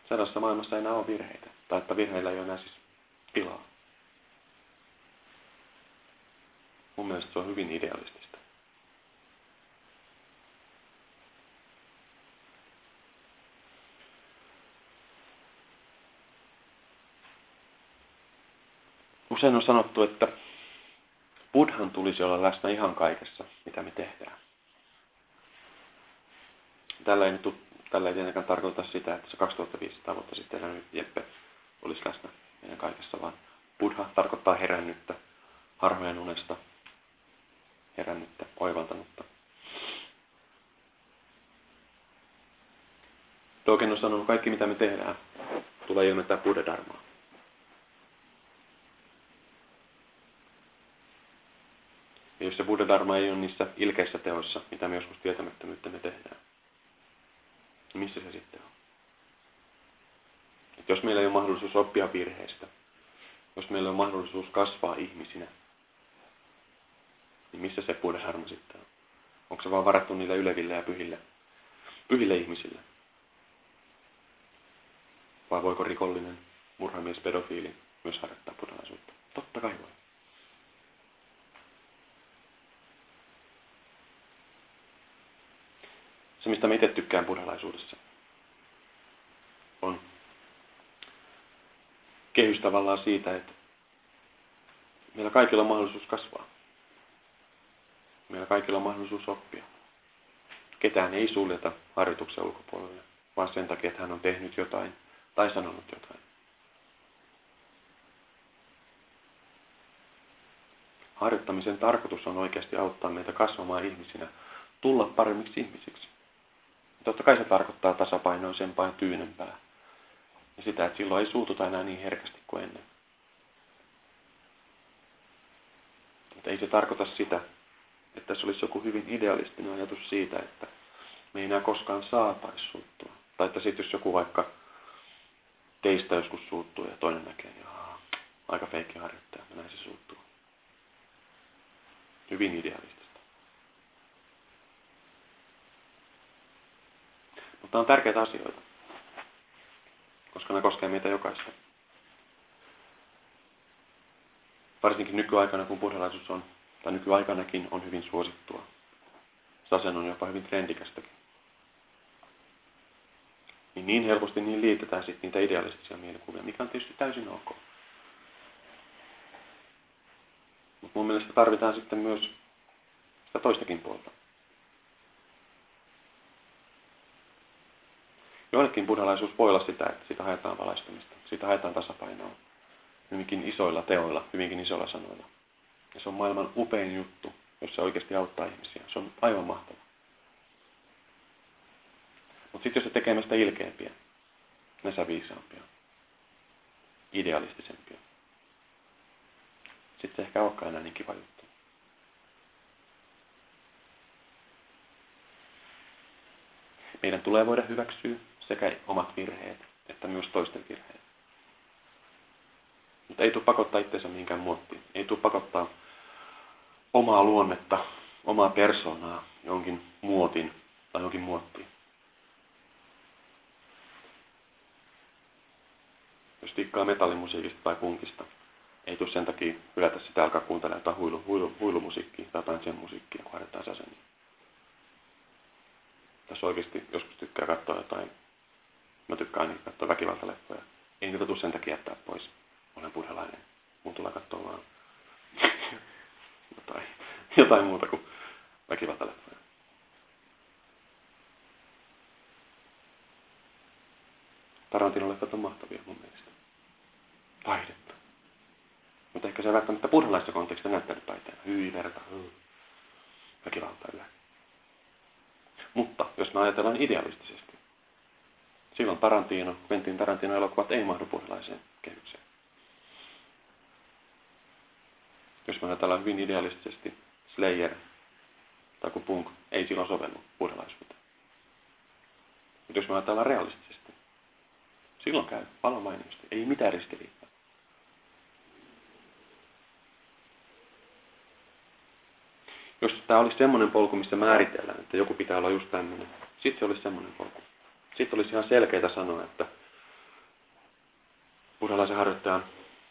[SPEAKER 1] Sellaisessa maailmassa ei enää ole virheitä. Tai että virheillä ei ole enää siis tilaa. Mun mielestä se on hyvin idealistista. Usein on sanottu, että Buddhan tulisi olla läsnä ihan kaikessa, mitä me tehdään. Tällä ei, nyt, tällä ei tietenkään tarkoita sitä, että se 2500 vuotta sitten elänyt Jeppe olisi läsnä meidän kaikessa, vaan Buddha tarkoittaa herännyttä, harhojen unesta, herännyttä, oivaltanutta. Dogen on sanonut, kaikki mitä me tehdään, tulee ilmentää Buddha-dharmaa. Ja jos se Buddha Dharma ei ole niissä ilkeissä teoissa, mitä me joskus tietämättömyyttä me tehdään, niin missä se sitten on? Et jos meillä ei ole mahdollisuus oppia virheistä, jos meillä on mahdollisuus kasvaa ihmisinä, niin missä se Buddha Dharma sitten on? Onko se vaan varattu niille yleville ja pyhille, pyhille ihmisille? Vai voiko rikollinen, murhamies, pedofiili myös harjoittaa buddhalaisuutta? Totta kai voi. Se, mistä mä itse tykkään buddhalaisuudessa, on kehys tavallaan siitä, että meillä kaikilla on mahdollisuus kasvaa. Meillä kaikilla on mahdollisuus oppia. Ketään ei suljeta harjoituksen ulkopuolelle, vaan sen takia, että hän on tehnyt jotain tai sanonut jotain. Harjoittamisen tarkoitus on oikeasti auttaa meitä kasvamaan ihmisinä, tulla paremmiksi ihmisiksi. Totta kai se tarkoittaa tasapainoisempaa ja tyynempää. Ja sitä, että silloin ei suututa enää niin herkästi kuin ennen. Mutta ei se tarkoita sitä, että se olisi joku hyvin idealistinen ajatus siitä, että me ei enää koskaan saataisi suuttua. Tai että sitten jos joku vaikka teistä joskus suuttuu ja toinen näkee, että aika feikki harjoittaja, ja näin se suuttuu. Hyvin idealistista. Mutta on tärkeitä asioita, koska ne koskee meitä jokaista. Varsinkin nykyaikana, kun buddhalaisuus on, tai nykyaikanakin on hyvin suosittua. Sasen on jopa hyvin trendikästäkin. Niin niin helposti niin liitetään sitten niitä idealistisia mielikuvia, mikä on tietysti täysin ok. Mutta mun mielestä tarvitaan sitten myös sitä toistakin puolta. Joillekin buddhalaisuus voi olla sitä, että siitä haetaan valaistumista, siitä haetaan tasapainoa hyvinkin isoilla teoilla, hyvinkin isoilla sanoilla. Ja se on maailman upein juttu, jos se oikeasti auttaa ihmisiä. Se on aivan mahtava. Mutta sitten jos se tekee meistä ilkeämpiä, näissä viisaampia, idealistisempia, sitten se ehkä olekaan enää niin kiva juttu. Meidän tulee voida hyväksyä sekä omat virheet että myös toisten virheet. Mutta ei tule pakottaa itseensä mihinkään muottiin. Ei tule pakottaa omaa luonnetta, omaa persoonaa jonkin muotin tai jonkin muottiin. Jos tikkaa metallimusiikista tai punkista, ei tule sen takia hylätä sitä alkaa kuuntelemaan jotain huilu, huilu, huilumusiikkia tai sen musiikkia, kun harjoittaa sasenia. Tässä oikeasti joskus tykkää katsoa jotain, mä tykkään aina katsoa väkivaltaleffoja. Ei niitä tule sen takia jättää pois. Olen buddhalainen. Mun tulee katsoa vaan jotain, jotain muuta kuin väkivaltaleffoja. Tarantinon leffat on mahtavia mun mielestä. Taidetta. Mutta ehkä se välttämättä buddhalaisessa kontekstissa näyttänyt taiteena. Hyi, verta, väkivalta yllä. Mutta jos me ajatellaan idealistisesti, silloin Tarantino, Quentin Tarantino elokuvat ei mahdu buddhalaiseen kehykseen. Jos me ajatellaan hyvin idealistisesti, Slayer tai kuin punk ei silloin sovellu buddhalaisuuteen. Mutta jos me ajatellaan realistisesti, silloin käy mainiosti. Ei mitään ristiriitaa. Jos tämä olisi semmoinen polku, missä määritellään, että joku pitää olla just tämmöinen, sitten se olisi semmoinen polku. Sitten olisi ihan selkeää sanoa, että buddhalaisen harjoittajan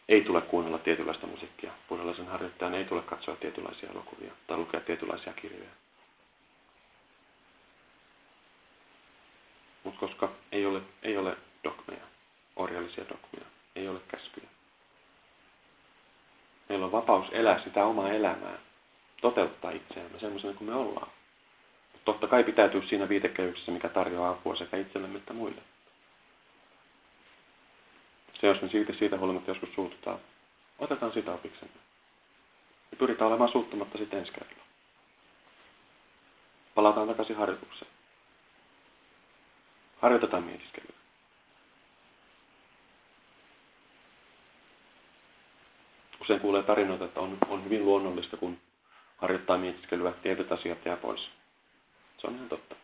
[SPEAKER 1] ei tule kuunnella tietynlaista musiikkia. Buddhalaisen harjoittajan ei tule katsoa tietynlaisia elokuvia tai lukea tietynlaisia kirjoja. Mutta koska ei ole, ei ole dogmeja, orjallisia dogmeja, ei ole käskyjä. Meillä on vapaus elää sitä omaa elämää, toteuttaa itseämme semmoisena kuin me ollaan. Totta kai pitäytyy siinä viitekehyksessä, mikä tarjoaa apua sekä itsellemme että muille. Se, jos me siitä, siitä huolimatta joskus suututaan, otetaan sitä opiksemme. Ja pyritään olemaan suuttumatta sitten ensi kerralla. Palataan takaisin harjoitukseen. Harjoitetaan mietiskelyä. Usein kuulee tarinoita, että on, on hyvin luonnollista, kun harjoittaa mietiskelyä, tietyt asiat jää pois. Se on ihan totta.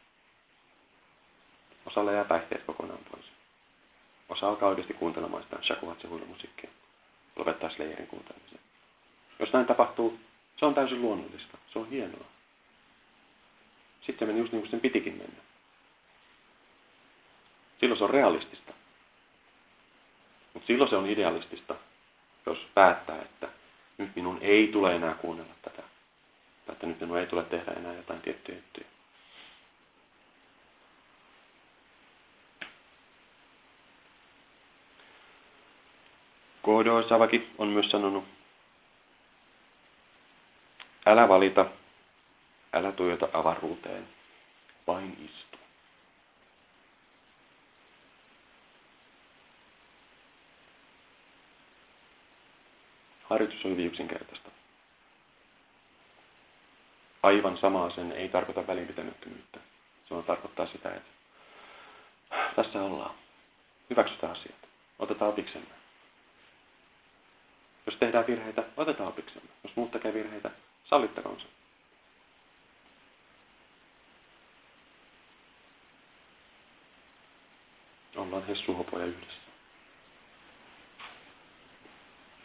[SPEAKER 1] Osalle jää päihteet kokonaan pois. Osa alkaa oikeasti kuuntelemaan sitä shakuhatse musiikkia. Lopettaa Slayerin kuuntelemisen. Jos näin tapahtuu, se on täysin luonnollista. Se on hienoa. Sitten se meni just niin kuin sen pitikin mennä. Silloin se on realistista. Mutta silloin se on idealistista, jos päättää, että nyt minun ei tule enää kuunnella tätä. Tai että nyt minun ei tule tehdä enää jotain tiettyjä juttuja. Kohdo Savaki on myös sanonut, älä valita, älä tuijota avaruuteen, vain istu. Harjoitus on hyvin yksinkertaista. Aivan samaa sen ei tarkoita välinpitämättömyyttä. Se on tarkoittaa sitä, että tässä ollaan. Hyväksytään asiat. Otetaan opiksemme. Jos tehdään virheitä, otetaan opiksemme. Jos muut tekee virheitä, sallittakoon se. Ollaan hessuhopoja yhdessä.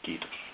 [SPEAKER 1] Kiitos.